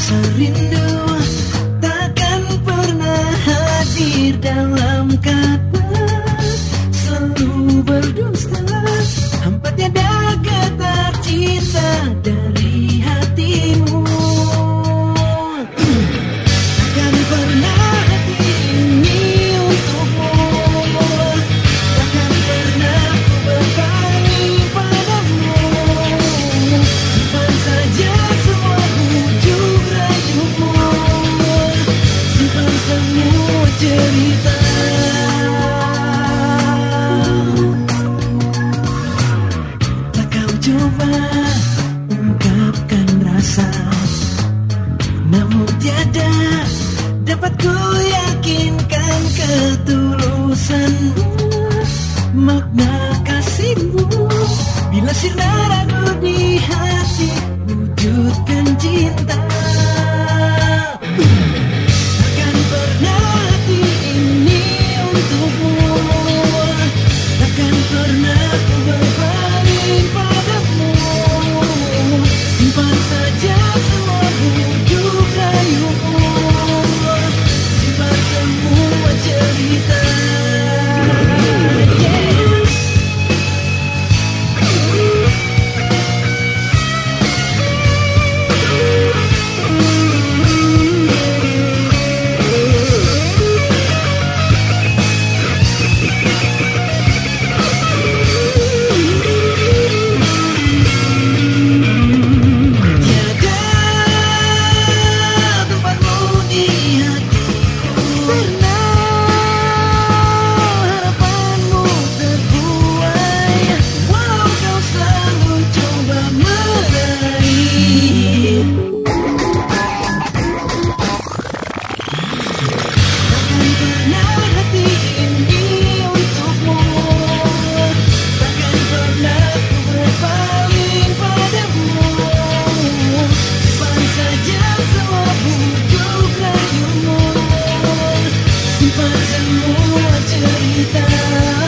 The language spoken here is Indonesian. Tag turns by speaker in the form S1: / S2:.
S1: Serindu takkan pernah hadir dalam kata dapat ku yakinkan ketulusanmu Makna kasihmu. Bila sinar aku di hati Wujudkan cinta. semua cerita